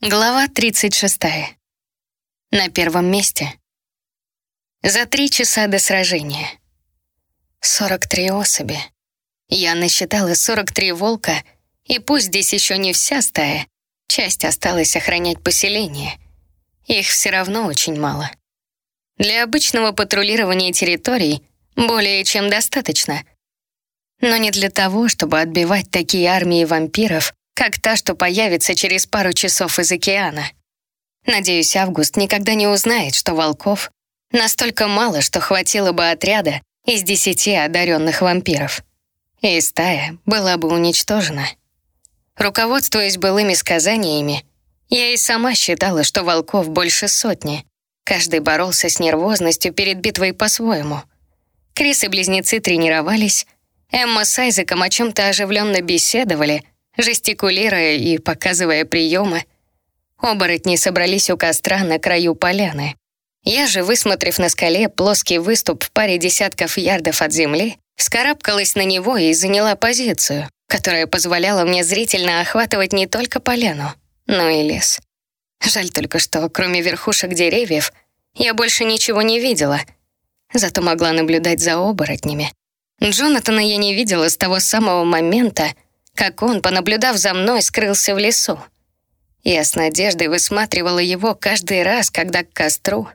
Глава 36. На первом месте. За три часа до сражения. 43 особи. Я насчитала 43 волка, и пусть здесь еще не вся стая, часть осталась охранять поселение. Их все равно очень мало. Для обычного патрулирования территорий более чем достаточно. Но не для того, чтобы отбивать такие армии вампиров как та, что появится через пару часов из океана. Надеюсь, Август никогда не узнает, что волков настолько мало, что хватило бы отряда из десяти одаренных вампиров. И стая была бы уничтожена. Руководствуясь былыми сказаниями, я и сама считала, что волков больше сотни. Каждый боролся с нервозностью перед битвой по-своему. Крис и близнецы тренировались, Эмма с Айзеком о чем-то оживленно беседовали — жестикулируя и показывая приемы. Оборотни собрались у костра на краю поляны. Я же, высмотрев на скале плоский выступ в паре десятков ярдов от земли, вскарабкалась на него и заняла позицию, которая позволяла мне зрительно охватывать не только поляну, но и лес. Жаль только, что кроме верхушек деревьев я больше ничего не видела, зато могла наблюдать за оборотнями. Джонатана я не видела с того самого момента, как он, понаблюдав за мной, скрылся в лесу. Я с надеждой высматривала его каждый раз, когда к костру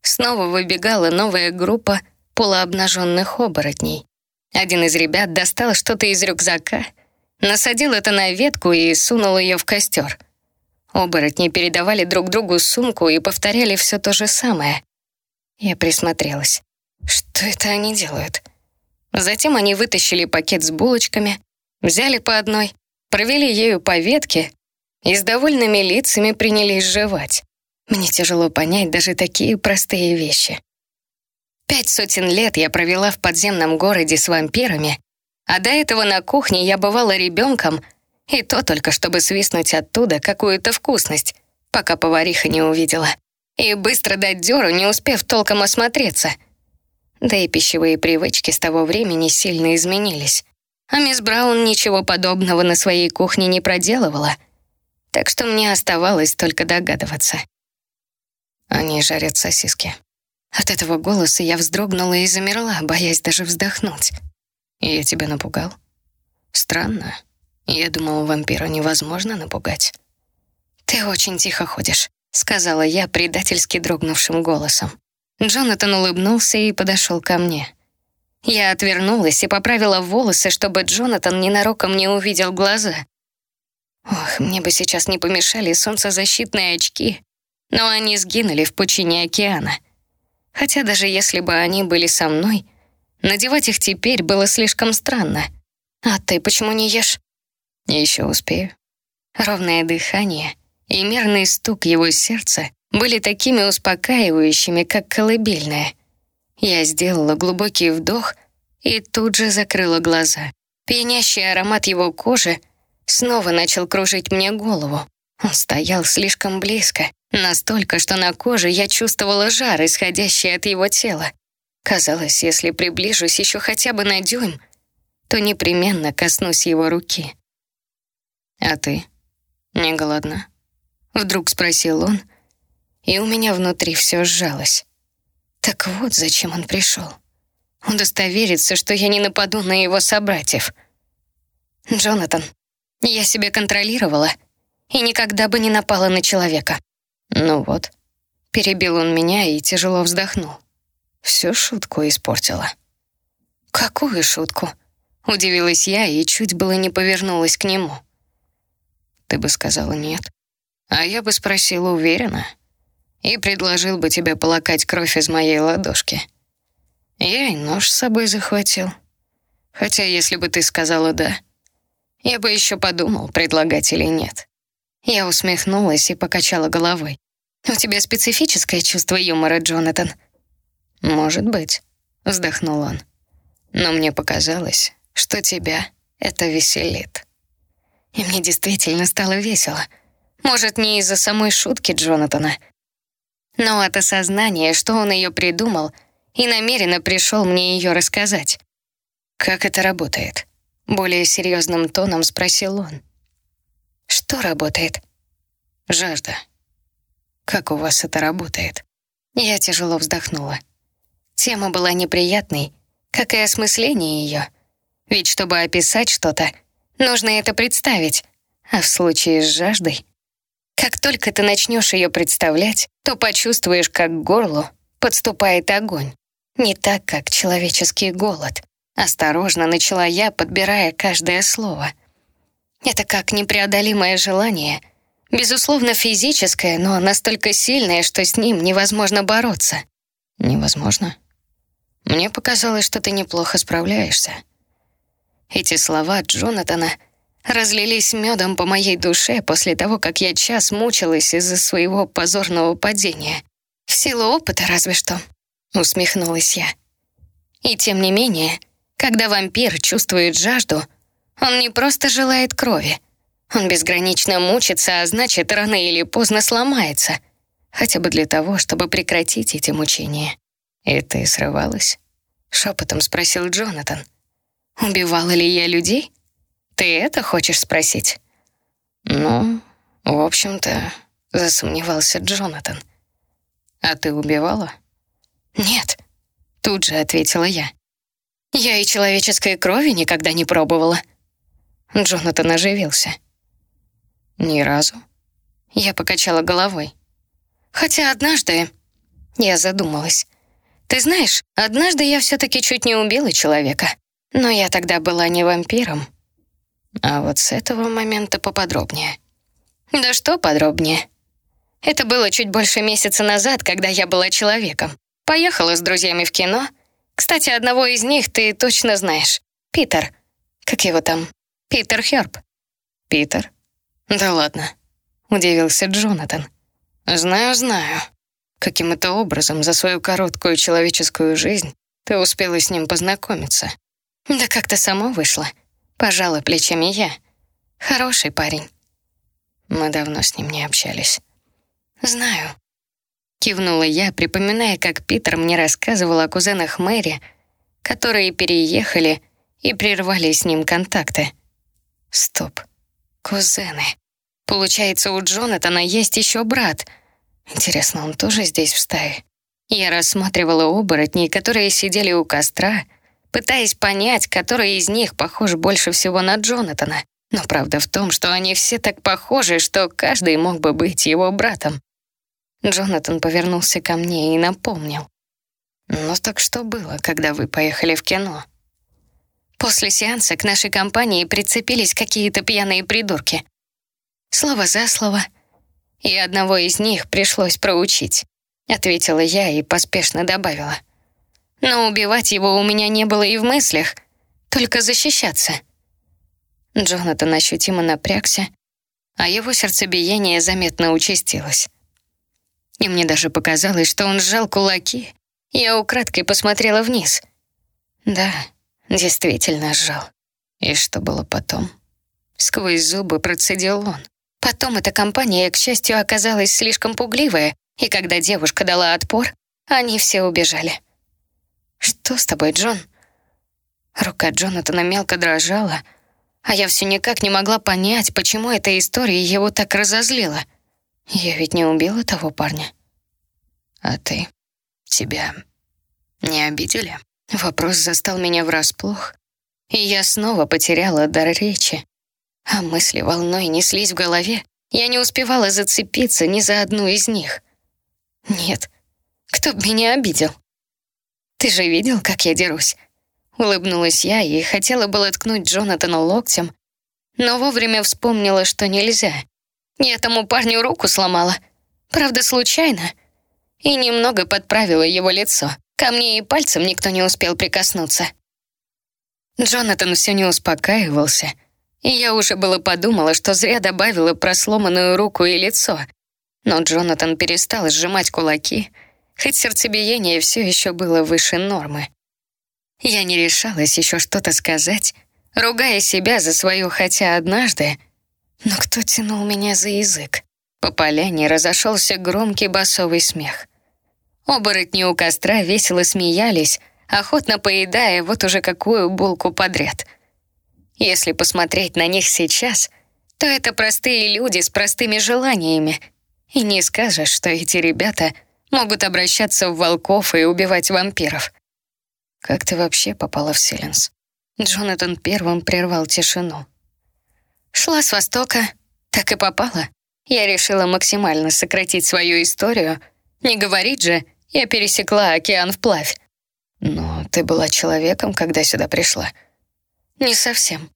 снова выбегала новая группа полуобнаженных оборотней. Один из ребят достал что-то из рюкзака, насадил это на ветку и сунул ее в костер. Оборотни передавали друг другу сумку и повторяли все то же самое. Я присмотрелась. Что это они делают? Затем они вытащили пакет с булочками, Взяли по одной, провели ею по ветке и с довольными лицами принялись жевать. Мне тяжело понять даже такие простые вещи. Пять сотен лет я провела в подземном городе с вампирами, а до этого на кухне я бывала ребенком, и то только чтобы свистнуть оттуда какую-то вкусность, пока повариха не увидела, и быстро дать дёру, не успев толком осмотреться. Да и пищевые привычки с того времени сильно изменились. А мисс Браун ничего подобного на своей кухне не проделывала, так что мне оставалось только догадываться. Они жарят сосиски. От этого голоса я вздрогнула и замерла, боясь даже вздохнуть. Я тебя напугал? Странно. Я думала, вампира невозможно напугать. Ты очень тихо ходишь, сказала я предательски дрогнувшим голосом. Джонатан улыбнулся и подошел ко мне. Я отвернулась и поправила волосы, чтобы Джонатан ненароком не увидел глаза. Ох, мне бы сейчас не помешали солнцезащитные очки, но они сгинули в пучине океана. Хотя даже если бы они были со мной, надевать их теперь было слишком странно. А ты почему не ешь? Еще успею. Ровное дыхание и мерный стук его сердца были такими успокаивающими, как колыбельная — я сделала глубокий вдох и тут же закрыла глаза. Пьянящий аромат его кожи снова начал кружить мне голову. Он стоял слишком близко, настолько, что на коже я чувствовала жар, исходящий от его тела. Казалось, если приближусь еще хотя бы на дюйм, то непременно коснусь его руки. «А ты не голодна?» Вдруг спросил он, и у меня внутри все сжалось. Так вот, зачем он пришел. Удостовериться, что я не нападу на его собратьев. Джонатан, я себя контролировала и никогда бы не напала на человека. Ну вот, перебил он меня и тяжело вздохнул. Всю шутку испортила. Какую шутку? Удивилась я и чуть было не повернулась к нему. Ты бы сказала нет. А я бы спросила уверенно и предложил бы тебе полакать кровь из моей ладошки. Я и нож с собой захватил. Хотя если бы ты сказала «да», я бы еще подумал, предлагать или нет. Я усмехнулась и покачала головой. «У тебя специфическое чувство юмора, Джонатан?» «Может быть», — вздохнул он. «Но мне показалось, что тебя это веселит». И мне действительно стало весело. Может, не из-за самой шутки Джонатана, но от осознания, что он ее придумал, и намеренно пришел мне ее рассказать. «Как это работает?» — более серьезным тоном спросил он. «Что работает?» Жажда. Как у вас это работает? Я тяжело вздохнула. Тема была неприятной, как и осмысление ее. Ведь чтобы описать что-то, нужно это представить. А в случае с жаждой, как только ты начнешь ее представлять, то почувствуешь, как к горлу подступает огонь. Не так, как человеческий голод. Осторожно начала я, подбирая каждое слово. Это как непреодолимое желание — Безусловно, физическое, но настолько сильное, что с ним невозможно бороться. Невозможно. Мне показалось, что ты неплохо справляешься. Эти слова Джонатана разлились медом по моей душе после того, как я час мучилась из-за своего позорного падения. В силу опыта разве что, усмехнулась я. И тем не менее, когда вампир чувствует жажду, он не просто желает крови — он безгранично мучится, а значит, рано или поздно сломается. Хотя бы для того, чтобы прекратить эти мучения. «И ты срывалась?» — шепотом спросил Джонатан. «Убивала ли я людей? Ты это хочешь спросить?» «Ну, в общем-то, засомневался Джонатан. А ты убивала?» «Нет», — тут же ответила я. «Я и человеческой крови никогда не пробовала». Джонатан оживился. Ни разу. Я покачала головой. Хотя однажды... Я задумалась. Ты знаешь, однажды я все-таки чуть не убила человека. Но я тогда была не вампиром. А вот с этого момента поподробнее. Да что подробнее? Это было чуть больше месяца назад, когда я была человеком. Поехала с друзьями в кино. Кстати, одного из них ты точно знаешь. Питер. Как его там? Питер Херб. Питер? «Да ладно», — удивился Джонатан. «Знаю, знаю. Каким это образом за свою короткую человеческую жизнь ты успела с ним познакомиться?» «Да как-то само вышло. Пожала плечами я. Хороший парень». Мы давно с ним не общались. «Знаю». Кивнула я, припоминая, как Питер мне рассказывал о кузенах Мэри, которые переехали и прервали с ним контакты. Стоп. Кузены. Получается, у Джонатана есть еще брат. Интересно, он тоже здесь в стае? Я рассматривала оборотней, которые сидели у костра, пытаясь понять, который из них похож больше всего на Джонатана. Но правда в том, что они все так похожи, что каждый мог бы быть его братом. Джонатан повернулся ко мне и напомнил. «Ну так что было, когда вы поехали в кино?» После сеанса к нашей компании прицепились какие-то пьяные придурки. Слово за слово. И одного из них пришлось проучить. Ответила я и поспешно добавила. Но убивать его у меня не было и в мыслях, только защищаться. Джонатан ощутимо напрягся, а его сердцебиение заметно участилось. И мне даже показалось, что он сжал кулаки. Я украдкой посмотрела вниз. Да, Действительно сжал. И что было потом? Сквозь зубы процедил он. Потом эта компания, к счастью, оказалась слишком пугливая, и когда девушка дала отпор, они все убежали. «Что с тобой, Джон?» Рука Джонатана мелко дрожала, а я все никак не могла понять, почему эта история его так разозлила. Я ведь не убила того парня. А ты? Тебя не обидели? Вопрос застал меня врасплох, и я снова потеряла дар речи. А мысли волной неслись в голове. Я не успевала зацепиться ни за одну из них. Нет, кто б меня обидел? Ты же видел, как я дерусь? Улыбнулась я и хотела было ткнуть Джонатана локтем, но вовремя вспомнила, что нельзя. Я тому парню руку сломала. Правда, случайно. И немного подправила его лицо. Ко мне и пальцем никто не успел прикоснуться. Джонатан все не успокаивался, и я уже было подумала, что зря добавила про сломанную руку и лицо. Но Джонатан перестал сжимать кулаки, хоть сердцебиение все еще было выше нормы. Я не решалась еще что-то сказать, ругая себя за свою «хотя однажды», но кто тянул меня за язык? По поляне разошелся громкий басовый смех — Оборотни у костра весело смеялись, охотно поедая вот уже какую булку подряд. Если посмотреть на них сейчас, то это простые люди с простыми желаниями. И не скажешь, что эти ребята могут обращаться в волков и убивать вампиров. Как ты вообще попала в Селенс? Джонатан первым прервал тишину. Шла с востока, так и попала. Я решила максимально сократить свою историю. Не говорить же, я пересекла океан вплавь. Но ты была человеком, когда сюда пришла? Не совсем.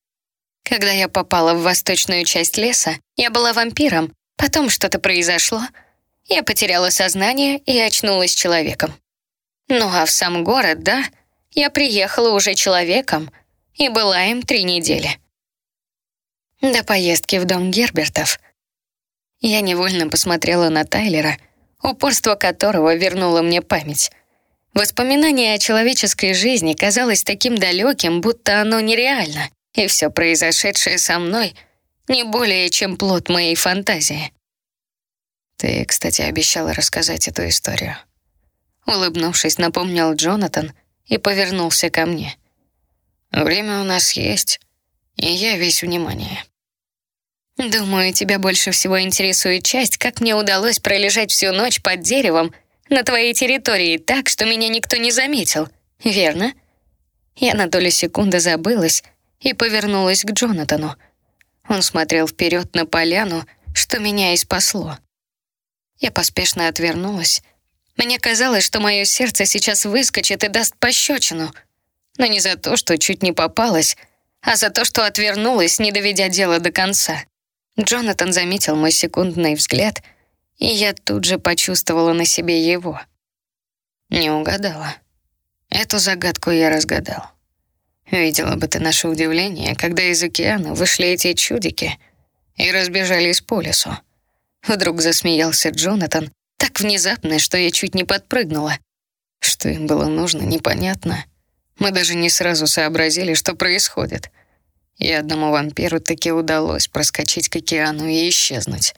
Когда я попала в восточную часть леса, я была вампиром, потом что-то произошло, я потеряла сознание и очнулась человеком. Ну а в сам город, да, я приехала уже человеком и была им три недели. До поездки в дом Гербертов. Я невольно посмотрела на Тайлера, упорство которого вернуло мне память. Воспоминание о человеческой жизни казалось таким далеким, будто оно нереально и все произошедшее со мной не более чем плод моей фантазии. Ты, кстати, обещала рассказать эту историю. Улыбнувшись, напомнил Джонатан и повернулся ко мне. Время у нас есть, и я весь внимание. Думаю, тебя больше всего интересует часть, как мне удалось пролежать всю ночь под деревом на твоей территории так, что меня никто не заметил, верно? Я на долю секунды забылась, и повернулась к Джонатану. Он смотрел вперед на поляну, что меня и спасло. Я поспешно отвернулась. Мне казалось, что мое сердце сейчас выскочит и даст пощечину. Но не за то, что чуть не попалась, а за то, что отвернулась, не доведя дело до конца. Джонатан заметил мой секундный взгляд, и я тут же почувствовала на себе его. Не угадала. Эту загадку я разгадал. Видела бы ты наше удивление, когда из океана вышли эти чудики и разбежались по лесу. Вдруг засмеялся Джонатан, так внезапно, что я чуть не подпрыгнула. Что им было нужно, непонятно. Мы даже не сразу сообразили, что происходит. И одному вампиру таки удалось проскочить к океану и исчезнуть.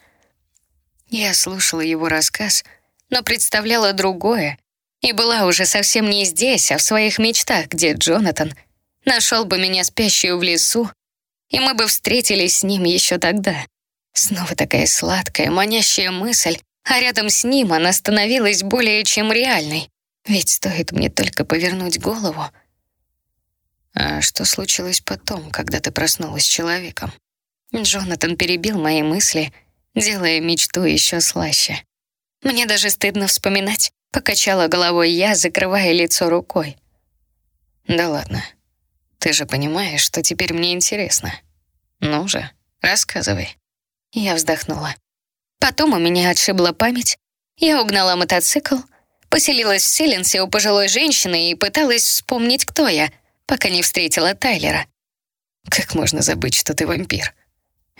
Я слушала его рассказ, но представляла другое, и была уже совсем не здесь, а в своих мечтах, где Джонатан — нашел бы меня спящую в лесу, и мы бы встретились с ним еще тогда. Снова такая сладкая, манящая мысль, а рядом с ним она становилась более чем реальной. Ведь стоит мне только повернуть голову. А что случилось потом, когда ты проснулась человеком? Джонатан перебил мои мысли, делая мечту еще слаще. Мне даже стыдно вспоминать. Покачала головой я, закрывая лицо рукой. Да ладно, ты же понимаешь, что теперь мне интересно. Ну же, рассказывай. Я вздохнула. Потом у меня отшибла память. Я угнала мотоцикл, поселилась в Селенсе у пожилой женщины и пыталась вспомнить, кто я, пока не встретила Тайлера. «Как можно забыть, что ты вампир?»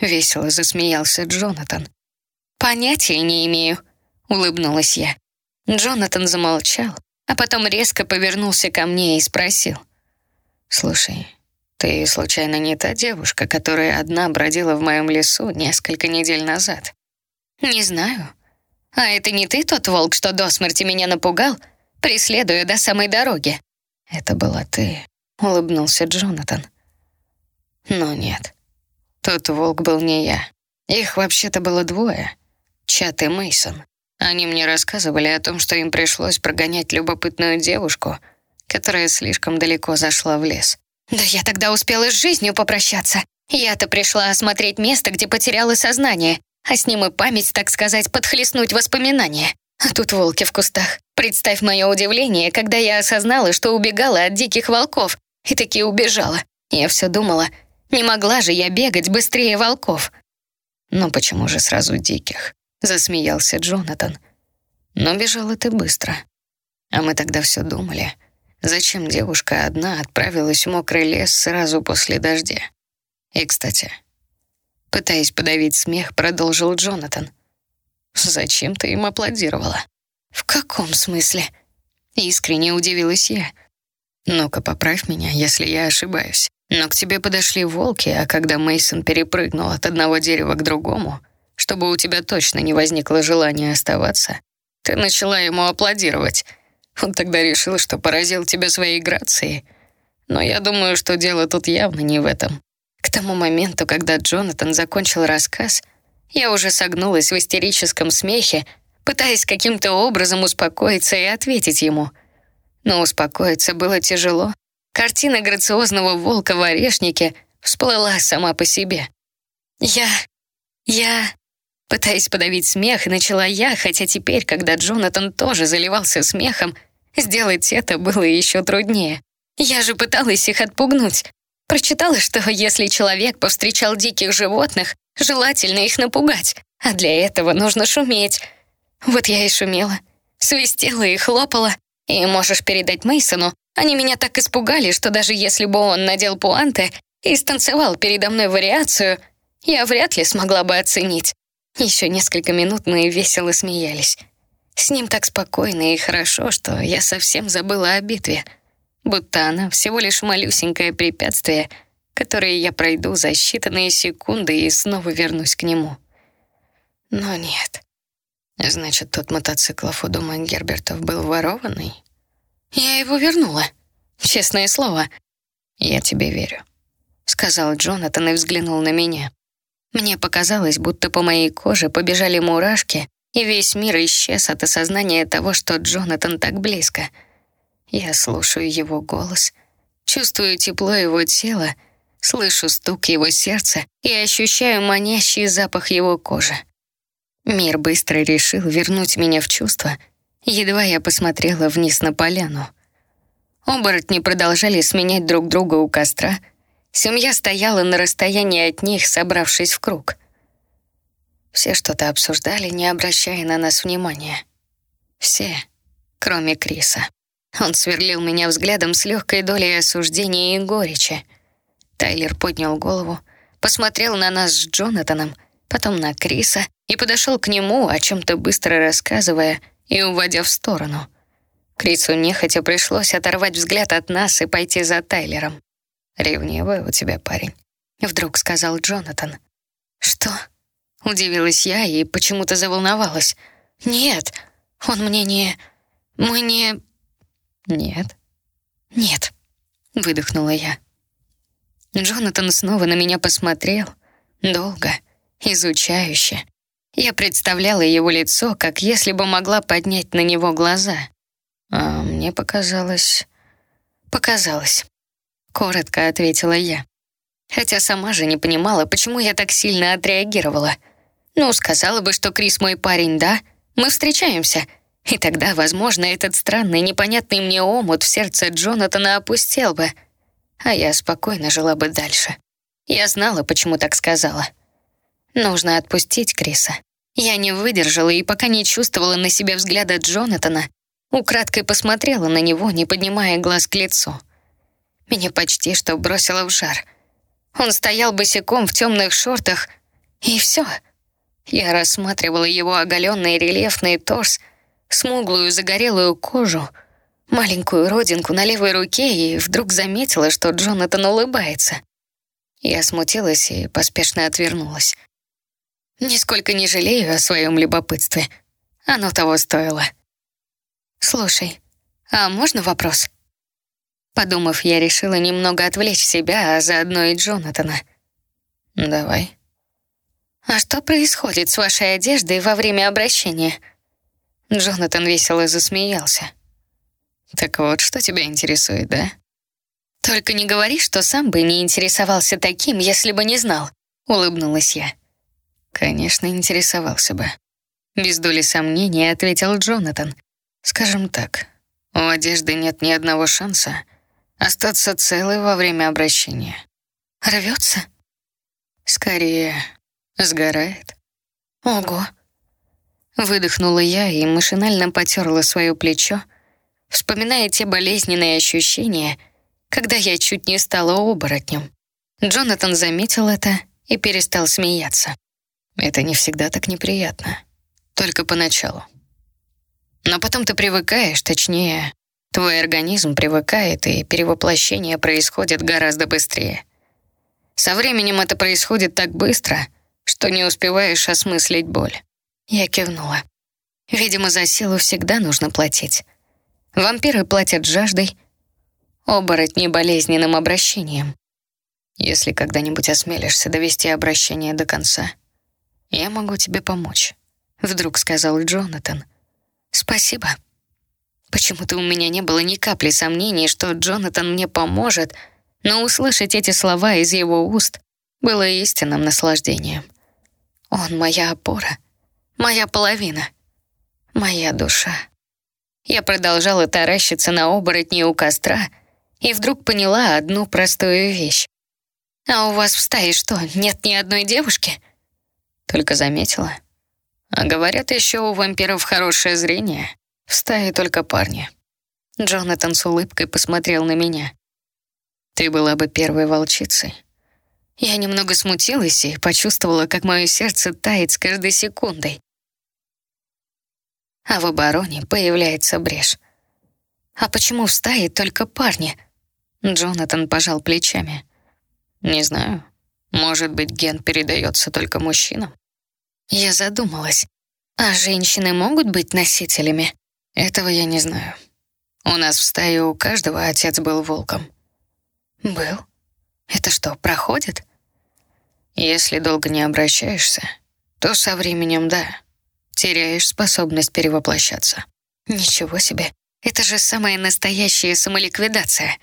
Весело засмеялся Джонатан. «Понятия не имею», — улыбнулась я. Джонатан замолчал, а потом резко повернулся ко мне и спросил — «Слушай, ты случайно не та девушка, которая одна бродила в моем лесу несколько недель назад?» «Не знаю. А это не ты тот волк, что до смерти меня напугал, преследуя до самой дороги?» «Это была ты», — улыбнулся Джонатан. «Но нет, тот волк был не я. Их вообще-то было двое. Чат и Мейсон. Они мне рассказывали о том, что им пришлось прогонять любопытную девушку — которая слишком далеко зашла в лес. «Да я тогда успела с жизнью попрощаться. Я-то пришла осмотреть место, где потеряла сознание, а с ним и память, так сказать, подхлестнуть воспоминания. А тут волки в кустах. Представь мое удивление, когда я осознала, что убегала от диких волков, и таки убежала. Я все думала, не могла же я бегать быстрее волков. «Но почему же сразу диких?» — засмеялся Джонатан. «Но бежала ты быстро. А мы тогда все думали, Зачем девушка одна отправилась в мокрый лес сразу после дождя? И, кстати, пытаясь подавить смех, продолжил Джонатан. «Зачем ты им аплодировала?» «В каком смысле?» Искренне удивилась я. «Ну-ка, поправь меня, если я ошибаюсь. Но к тебе подошли волки, а когда Мейсон перепрыгнул от одного дерева к другому, чтобы у тебя точно не возникло желания оставаться, ты начала ему аплодировать». Он тогда решил, что поразил тебя своей грацией. Но я думаю, что дело тут явно не в этом. К тому моменту, когда Джонатан закончил рассказ, я уже согнулась в истерическом смехе, пытаясь каким-то образом успокоиться и ответить ему. Но успокоиться было тяжело. Картина грациозного волка в орешнике всплыла сама по себе. «Я... я...» Пытаясь подавить смех, начала я, хотя теперь, когда Джонатан тоже заливался смехом, сделать это было еще труднее. Я же пыталась их отпугнуть. Прочитала, что если человек повстречал диких животных, желательно их напугать, а для этого нужно шуметь. Вот я и шумела, свистела и хлопала. И можешь передать Мейсону, они меня так испугали, что даже если бы он надел пуанты и станцевал передо мной вариацию, я вряд ли смогла бы оценить. Еще несколько минут мы весело смеялись. С ним так спокойно и хорошо, что я совсем забыла о битве. Будто она всего лишь малюсенькое препятствие, которое я пройду за считанные секунды и снова вернусь к нему. Но нет. Значит, тот мотоцикл у дома Гербертов был ворованный? Я его вернула. Честное слово. Я тебе верю, сказал Джонатан и взглянул на меня. Мне показалось, будто по моей коже побежали мурашки, и весь мир исчез от осознания того, что Джонатан так близко. Я слушаю его голос, чувствую тепло его тела, слышу стук его сердца и ощущаю манящий запах его кожи. Мир быстро решил вернуть меня в чувство, едва я посмотрела вниз на поляну. Оборотни продолжали сменять друг друга у костра — Семья стояла на расстоянии от них, собравшись в круг. Все что-то обсуждали, не обращая на нас внимания. Все, кроме Криса. Он сверлил меня взглядом с легкой долей осуждения и горечи. Тайлер поднял голову, посмотрел на нас с Джонатаном, потом на Криса и подошел к нему, о чем-то быстро рассказывая и уводя в сторону. Крису нехотя пришлось оторвать взгляд от нас и пойти за Тайлером. «Ревнивый у тебя парень», — вдруг сказал Джонатан. «Что?» — удивилась я и почему-то заволновалась. «Нет, он мне не... Мы не...» «Нет». «Нет», — выдохнула я. Джонатан снова на меня посмотрел. Долго, изучающе. Я представляла его лицо, как если бы могла поднять на него глаза. А мне показалось... Показалось. Коротко ответила я. Хотя сама же не понимала, почему я так сильно отреагировала. Ну, сказала бы, что Крис мой парень, да? Мы встречаемся. И тогда, возможно, этот странный, непонятный мне омут в сердце Джонатана опустел бы. А я спокойно жила бы дальше. Я знала, почему так сказала. Нужно отпустить Криса. Я не выдержала и пока не чувствовала на себе взгляда Джонатана, украдкой посмотрела на него, не поднимая глаз к лицу. Меня почти что бросило в жар. Он стоял босиком в темных шортах, и все. Я рассматривала его оголенный рельефный торс, смуглую загорелую кожу, маленькую родинку на левой руке и вдруг заметила, что Джонатан улыбается. Я смутилась и поспешно отвернулась. Нисколько не жалею о своем любопытстве. Оно того стоило. «Слушай, а можно вопрос?» Подумав, я решила немного отвлечь себя, а заодно и Джонатана. «Давай». «А что происходит с вашей одеждой во время обращения?» Джонатан весело засмеялся. «Так вот, что тебя интересует, да?» «Только не говори, что сам бы не интересовался таким, если бы не знал», — улыбнулась я. «Конечно, интересовался бы». Без доли сомнения ответил Джонатан. «Скажем так, у одежды нет ни одного шанса, остаться целой во время обращения. Рвется? Скорее, сгорает. Ого. Выдохнула я и машинально потерла свое плечо, вспоминая те болезненные ощущения, когда я чуть не стала оборотнем. Джонатан заметил это и перестал смеяться. Это не всегда так неприятно. Только поначалу. Но потом ты привыкаешь, точнее, Твой организм привыкает, и перевоплощение происходит гораздо быстрее. Со временем это происходит так быстро, что не успеваешь осмыслить боль. Я кивнула. Видимо, за силу всегда нужно платить. Вампиры платят жаждой, оборотни — болезненным обращением. Если когда-нибудь осмелишься довести обращение до конца, я могу тебе помочь», — вдруг сказал Джонатан. «Спасибо». Почему-то у меня не было ни капли сомнений, что Джонатан мне поможет, но услышать эти слова из его уст было истинным наслаждением. Он моя опора, моя половина, моя душа. Я продолжала таращиться на оборотни у костра и вдруг поняла одну простую вещь. «А у вас в стае что, нет ни одной девушки?» Только заметила. А говорят, еще у вампиров хорошее зрение. В стае только парни. Джонатан с улыбкой посмотрел на меня. «Ты была бы первой волчицей». Я немного смутилась и почувствовала, как мое сердце тает с каждой секундой. А в обороне появляется брешь. «А почему в стае только парни?» Джонатан пожал плечами. «Не знаю. Может быть, ген передается только мужчинам?» Я задумалась. «А женщины могут быть носителями?» «Этого я не знаю. У нас в стае у каждого отец был волком». «Был? Это что, проходит?» «Если долго не обращаешься, то со временем да, теряешь способность перевоплощаться». «Ничего себе, это же самая настоящая самоликвидация».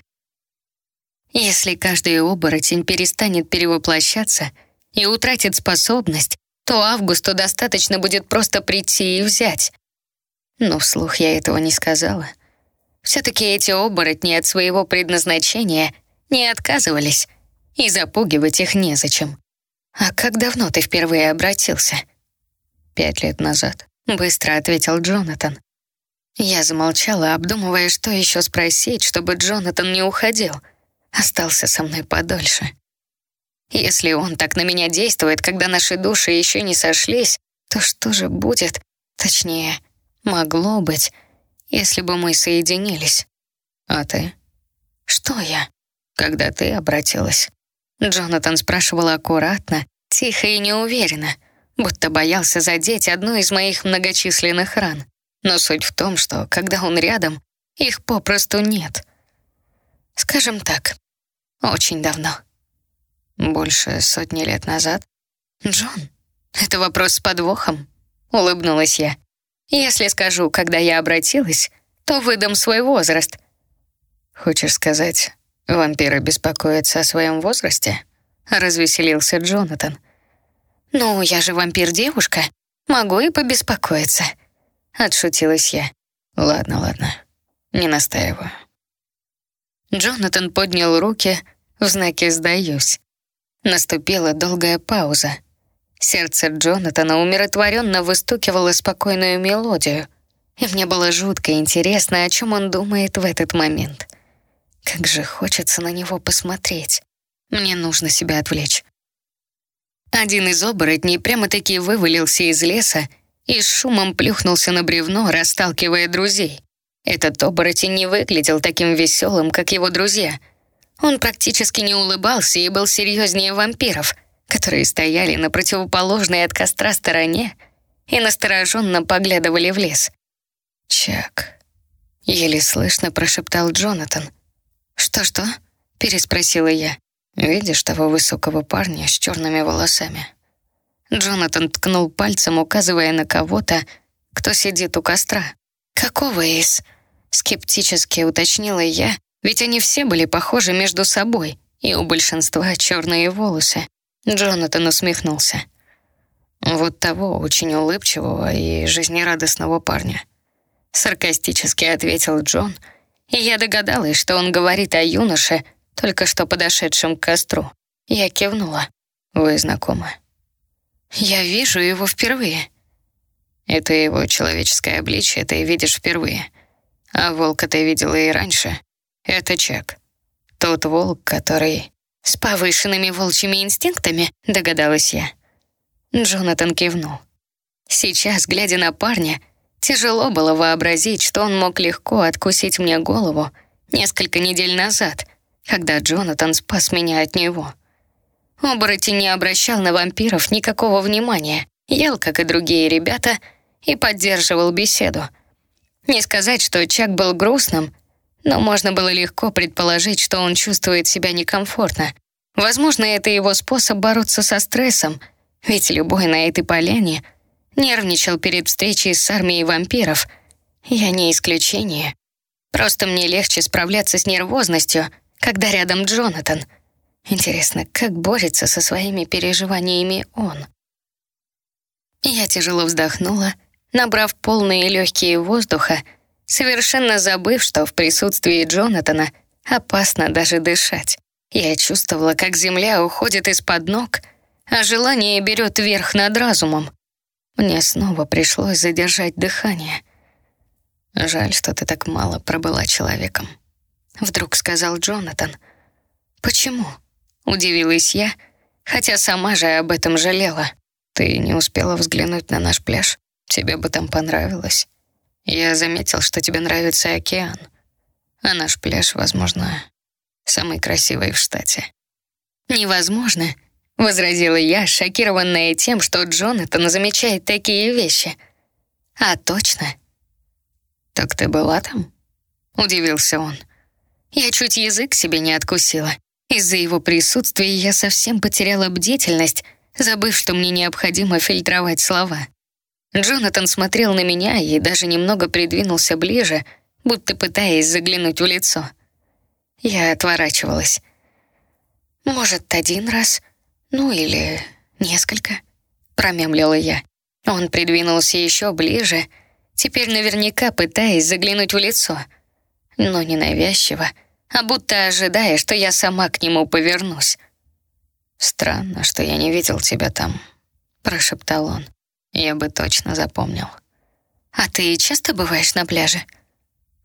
Если каждый оборотень перестанет перевоплощаться и утратит способность, то Августу достаточно будет просто прийти и взять. Но вслух я этого не сказала. Все-таки эти оборотни от своего предназначения не отказывались, и запугивать их незачем. «А как давно ты впервые обратился?» «Пять лет назад», — быстро ответил Джонатан. Я замолчала, обдумывая, что еще спросить, чтобы Джонатан не уходил. Остался со мной подольше. Если он так на меня действует, когда наши души еще не сошлись, то что же будет? Точнее, могло быть, если бы мы соединились. А ты? Что я? Когда ты обратилась? Джонатан спрашивал аккуратно, тихо и неуверенно, будто боялся задеть одну из моих многочисленных ран. Но суть в том, что, когда он рядом, их попросту нет. Скажем так, очень давно. Больше сотни лет назад. Джон, это вопрос с подвохом, улыбнулась я. Если скажу, когда я обратилась, то выдам свой возраст. Хочешь сказать, вампиры беспокоятся о своем возрасте? Развеселился Джонатан. Ну, я же вампир-девушка, могу и побеспокоиться. Отшутилась я. Ладно, ладно, не настаиваю. Джонатан поднял руки в знаке «сдаюсь». Наступила долгая пауза. Сердце Джонатана умиротворенно выстукивало спокойную мелодию, и мне было жутко интересно, о чем он думает в этот момент. Как же хочется на него посмотреть. Мне нужно себя отвлечь. Один из оборотней прямо-таки вывалился из леса и с шумом плюхнулся на бревно, расталкивая друзей. Этот оборотень не выглядел таким веселым, как его друзья. Он практически не улыбался и был серьезнее вампиров — которые стояли на противоположной от костра стороне и настороженно поглядывали в лес. «Чак», — еле слышно прошептал Джонатан. «Что-что?» — переспросила я. «Видишь того высокого парня с черными волосами?» Джонатан ткнул пальцем, указывая на кого-то, кто сидит у костра. «Какого из?» — скептически уточнила я, ведь они все были похожи между собой, и у большинства черные волосы. Джонатан усмехнулся. «Вот того очень улыбчивого и жизнерадостного парня». Саркастически ответил Джон, и я догадалась, что он говорит о юноше, только что подошедшем к костру. Я кивнула. «Вы знакомы?» «Я вижу его впервые». «Это его человеческое обличие ты видишь впервые. А волка ты видела и раньше. Это Чек. Тот волк, который «С повышенными волчьими инстинктами», — догадалась я. Джонатан кивнул. Сейчас, глядя на парня, тяжело было вообразить, что он мог легко откусить мне голову несколько недель назад, когда Джонатан спас меня от него. Оборотень не обращал на вампиров никакого внимания, ел, как и другие ребята, и поддерживал беседу. Не сказать, что Чак был грустным, но можно было легко предположить, что он чувствует себя некомфортно. Возможно, это его способ бороться со стрессом, ведь любой на этой поляне нервничал перед встречей с армией вампиров. Я не исключение. Просто мне легче справляться с нервозностью, когда рядом Джонатан. Интересно, как борется со своими переживаниями он? Я тяжело вздохнула, набрав полные легкие воздуха, совершенно забыв, что в присутствии Джонатана опасно даже дышать. Я чувствовала, как земля уходит из-под ног, а желание берет верх над разумом. Мне снова пришлось задержать дыхание. «Жаль, что ты так мало пробыла человеком», — вдруг сказал Джонатан. «Почему?» — удивилась я, хотя сама же об этом жалела. «Ты не успела взглянуть на наш пляж? Тебе бы там понравилось. Я заметил, что тебе нравится океан, а наш пляж, возможно, самый красивый в штате». «Невозможно», — возразила я, шокированная тем, что Джонатан замечает такие вещи. «А точно?» «Так ты была там?» — удивился он. Я чуть язык себе не откусила. Из-за его присутствия я совсем потеряла бдительность, забыв, что мне необходимо фильтровать слова. Джонатан смотрел на меня и даже немного придвинулся ближе, будто пытаясь заглянуть в лицо. Я отворачивалась. «Может, один раз? Ну, или несколько?» — промямлила я. Он придвинулся еще ближе, теперь наверняка пытаясь заглянуть в лицо. Но ненавязчиво, а будто ожидая, что я сама к нему повернусь. «Странно, что я не видел тебя там», — прошептал он. Я бы точно запомнил. А ты часто бываешь на пляже?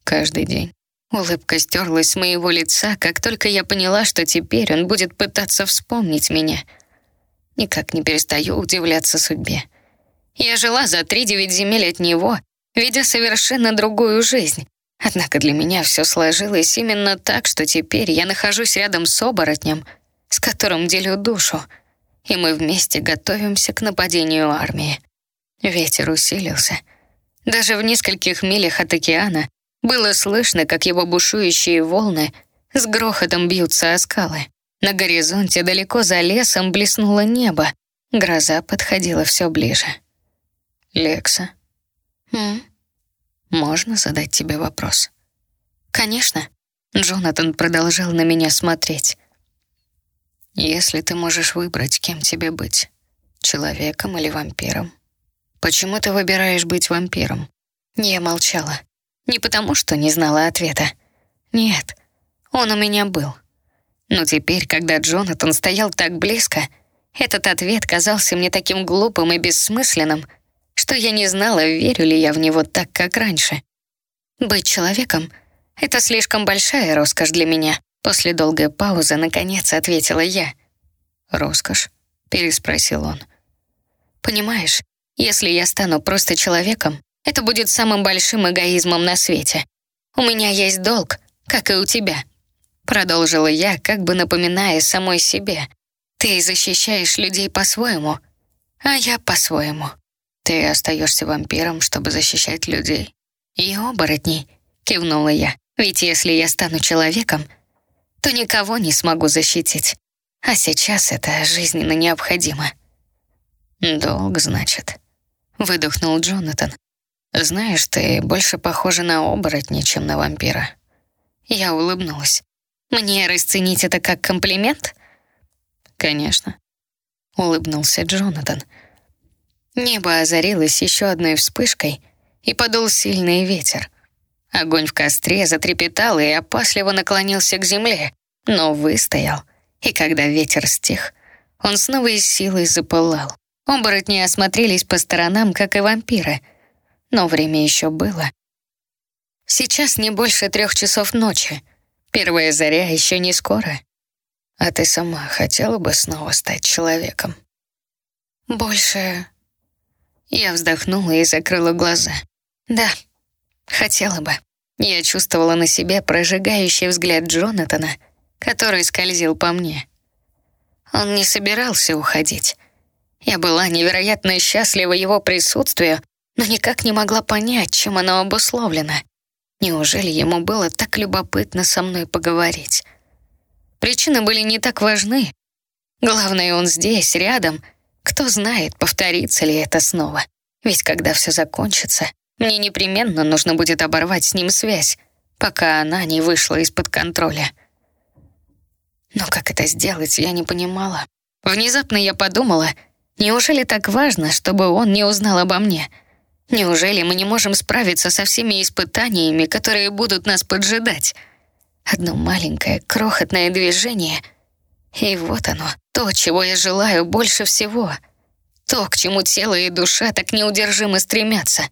Каждый день. Улыбка стерлась с моего лица, как только я поняла, что теперь он будет пытаться вспомнить меня. Никак не перестаю удивляться судьбе. Я жила за три-девять земель от него, ведя совершенно другую жизнь. Однако для меня все сложилось именно так, что теперь я нахожусь рядом с оборотнем, с которым делю душу, и мы вместе готовимся к нападению армии. Ветер усилился. Даже в нескольких милях от океана было слышно, как его бушующие волны с грохотом бьются о скалы. На горизонте далеко за лесом блеснуло небо. Гроза подходила все ближе. «Лекса, М? можно задать тебе вопрос?» «Конечно». Джонатан продолжал на меня смотреть. «Если ты можешь выбрать, кем тебе быть, человеком или вампиром, Почему ты выбираешь быть вампиром? Я молчала. Не потому, что не знала ответа. Нет, он у меня был. Но теперь, когда Джонатан стоял так близко, этот ответ казался мне таким глупым и бессмысленным, что я не знала, верю ли я в него так, как раньше. Быть человеком — это слишком большая роскошь для меня. После долгой паузы, наконец, ответила я. «Роскошь?» — переспросил он. «Понимаешь, если я стану просто человеком, это будет самым большим эгоизмом на свете. У меня есть долг, как и у тебя. Продолжила я, как бы напоминая самой себе. Ты защищаешь людей по-своему, а я по-своему. Ты остаешься вампиром, чтобы защищать людей. И оборотней, кивнула я. Ведь если я стану человеком, то никого не смогу защитить. А сейчас это жизненно необходимо. Долг, значит. Выдохнул Джонатан. «Знаешь, ты больше похожа на оборотня, чем на вампира». Я улыбнулась. «Мне расценить это как комплимент?» «Конечно», — улыбнулся Джонатан. Небо озарилось еще одной вспышкой, и подул сильный ветер. Огонь в костре затрепетал и опасливо наклонился к земле, но выстоял, и когда ветер стих, он снова из силы запылал. Оборотни осмотрелись по сторонам, как и вампиры. Но время еще было. Сейчас не больше трех часов ночи. Первая заря еще не скоро. А ты сама хотела бы снова стать человеком? Больше... Я вздохнула и закрыла глаза. Да, хотела бы. Я чувствовала на себе прожигающий взгляд Джонатана, который скользил по мне. Он не собирался уходить. Я была невероятно счастлива его присутствию, но никак не могла понять, чем оно обусловлено. Неужели ему было так любопытно со мной поговорить? Причины были не так важны, Главное, он здесь, рядом. Кто знает, повторится ли это снова. Ведь когда все закончится, мне непременно нужно будет оборвать с ним связь, пока она не вышла из-под контроля. Но как это сделать, я не понимала. Внезапно я подумала, неужели так важно, чтобы он не узнал обо мне? Неужели мы не можем справиться со всеми испытаниями, которые будут нас поджидать? Одно маленькое, крохотное движение, и вот оно, то, чего я желаю больше всего. То, к чему тело и душа так неудержимо стремятся.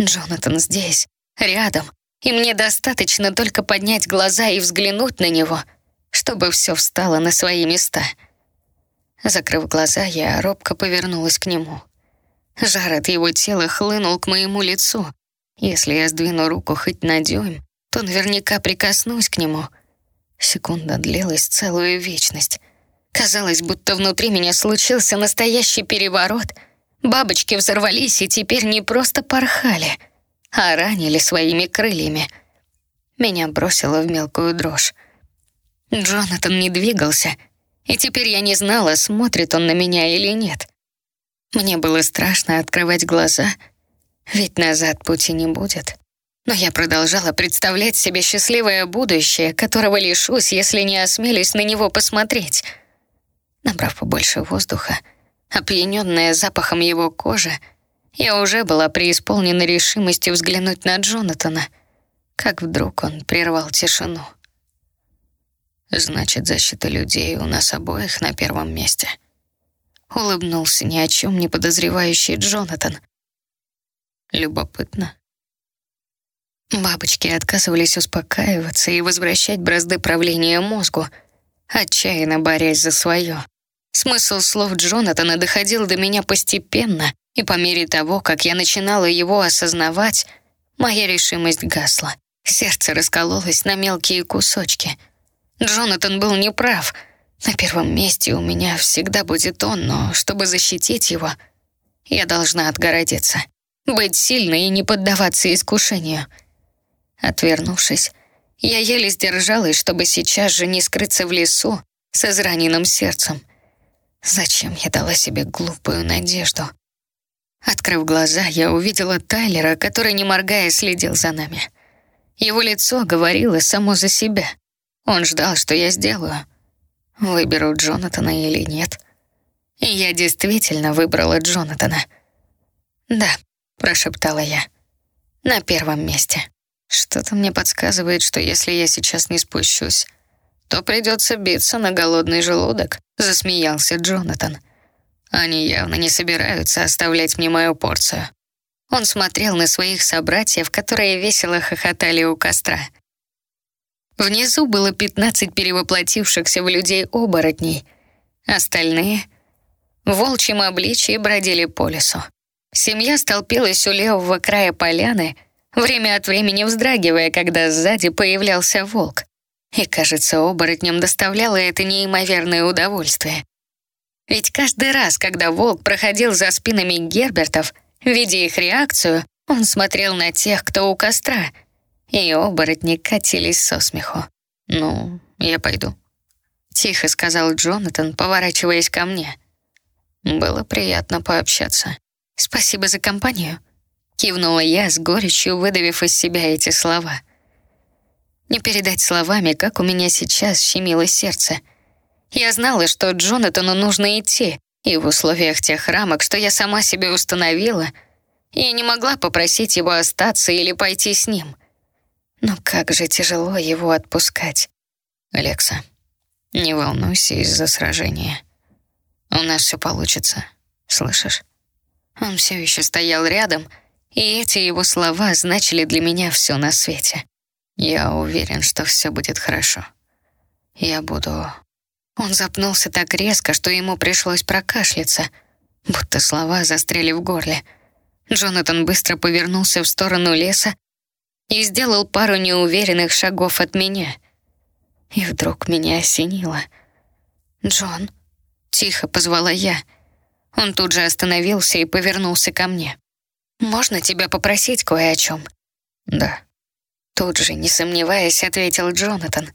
Джонатан здесь, рядом, и мне достаточно только поднять глаза и взглянуть на него, чтобы все встало на свои места. Закрыв глаза, я робко повернулась к нему. Жар от его тела хлынул к моему лицу. Если я сдвину руку хоть на дюйм, то наверняка прикоснусь к нему. Секунда длилась целую вечность. Казалось, будто внутри меня случился настоящий переворот. Бабочки взорвались и теперь не просто порхали, а ранили своими крыльями. Меня бросило в мелкую дрожь. Джонатан не двигался, и теперь я не знала, смотрит он на меня или нет. Мне было страшно открывать глаза, ведь назад пути не будет. Но я продолжала представлять себе счастливое будущее, которого лишусь, если не осмелюсь на него посмотреть. Набрав побольше воздуха, опьяненная запахом его кожи, я уже была преисполнена решимостью взглянуть на Джонатана, как вдруг он прервал тишину. Значит, защита людей у нас обоих на первом месте. Улыбнулся ни о чем не подозревающий Джонатан. Любопытно. Бабочки отказывались успокаиваться и возвращать бразды правления мозгу, отчаянно борясь за свое. Смысл слов Джонатана доходил до меня постепенно, и по мере того, как я начинала его осознавать, моя решимость гасла. Сердце раскололось на мелкие кусочки — Джонатан был неправ. На первом месте у меня всегда будет он, но чтобы защитить его, я должна отгородиться. Быть сильной и не поддаваться искушению. Отвернувшись, я еле сдержалась, чтобы сейчас же не скрыться в лесу с израненным сердцем. Зачем я дала себе глупую надежду? Открыв глаза, я увидела Тайлера, который, не моргая, следил за нами. Его лицо говорило само за себя — он ждал, что я сделаю. Выберу Джонатана или нет. И я действительно выбрала Джонатана. «Да», — прошептала я. «На первом месте. Что-то мне подсказывает, что если я сейчас не спущусь, то придется биться на голодный желудок», — засмеялся Джонатан. «Они явно не собираются оставлять мне мою порцию». Он смотрел на своих собратьев, которые весело хохотали у костра — Внизу было 15 перевоплотившихся в людей оборотней. Остальные в волчьем обличии бродили по лесу. Семья столпилась у левого края поляны, время от времени вздрагивая, когда сзади появлялся волк. И, кажется, оборотням доставляло это неимоверное удовольствие. Ведь каждый раз, когда волк проходил за спинами Гербертов, видя их реакцию, он смотрел на тех, кто у костра — и оборотни катились со смеху. «Ну, я пойду», — тихо сказал Джонатан, поворачиваясь ко мне. «Было приятно пообщаться. Спасибо за компанию», — кивнула я с горечью, выдавив из себя эти слова. Не передать словами, как у меня сейчас щемило сердце. Я знала, что Джонатану нужно идти, и в условиях тех рамок, что я сама себе установила, я не могла попросить его остаться или пойти с ним — но как же тяжело его отпускать. Алекса, не волнуйся из-за сражения. У нас все получится, слышишь? Он все еще стоял рядом, и эти его слова значили для меня все на свете. Я уверен, что все будет хорошо. Я буду... Он запнулся так резко, что ему пришлось прокашляться, будто слова застряли в горле. Джонатан быстро повернулся в сторону леса, и сделал пару неуверенных шагов от меня. И вдруг меня осенило. «Джон», — тихо позвала я. Он тут же остановился и повернулся ко мне. «Можно тебя попросить кое о чем?» «Да». Тут же, не сомневаясь, ответил Джонатан.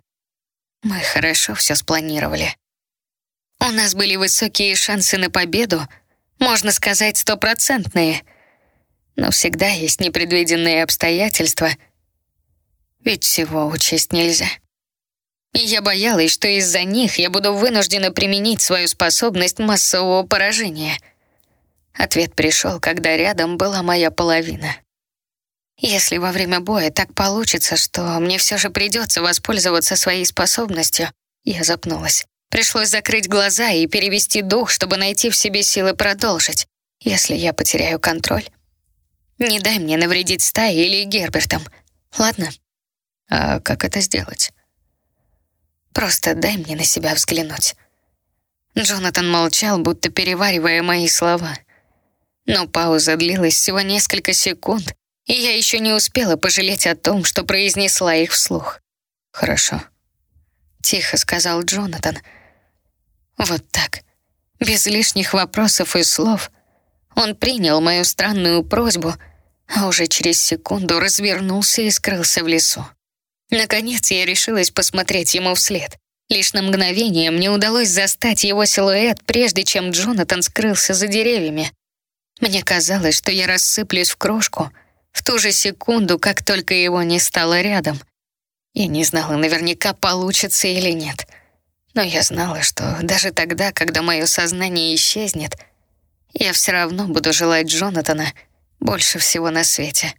«Мы хорошо все спланировали». У нас были высокие шансы на победу, можно сказать, стопроцентные. Но всегда есть непредвиденные обстоятельства, ведь всего учесть нельзя. И я боялась, что из-за них я буду вынуждена применить свою способность массового поражения. Ответ пришел, когда рядом была моя половина. Если во время боя так получится, что мне все же придется воспользоваться своей способностью, я запнулась. Пришлось закрыть глаза и перевести дух, чтобы найти в себе силы продолжить, если я потеряю контроль. Не дай мне навредить стае или Гербертом, ладно? А как это сделать? Просто дай мне на себя взглянуть. Джонатан молчал, будто переваривая мои слова. Но пауза длилась всего несколько секунд, и я еще не успела пожалеть о том, что произнесла их вслух. «Хорошо», — тихо сказал Джонатан. Вот так, без лишних вопросов и слов, он принял мою странную просьбу, а уже через секунду развернулся и скрылся в лесу. Наконец я решилась посмотреть ему вслед. Лишь на мгновение мне удалось застать его силуэт, прежде чем Джонатан скрылся за деревьями. Мне казалось, что я рассыплюсь в крошку — в ту же секунду, как только его не стало рядом. Я не знала наверняка, получится или нет. Но я знала, что даже тогда, когда мое сознание исчезнет, я все равно буду желать Джонатана больше всего на свете.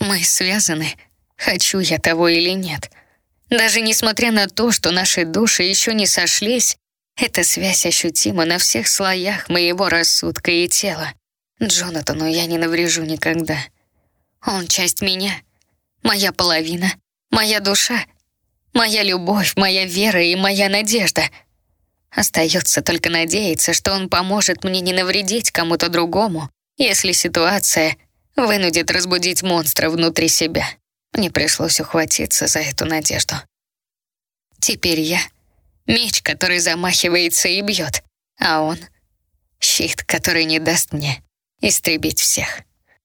Мы связаны, хочу я того или нет. Даже несмотря на то, что наши души еще не сошлись, эта связь ощутима на всех слоях моего рассудка и тела. Джонатану я не наврежу никогда. Он часть меня, моя половина, моя душа, моя любовь, моя вера и моя надежда. Остается только надеяться, что он поможет мне не навредить кому-то другому, если ситуация вынудит разбудить монстра внутри себя. Мне пришлось ухватиться за эту надежду. Теперь я — меч, который замахивается и бьет, а он — щит, который не даст мне истребить всех.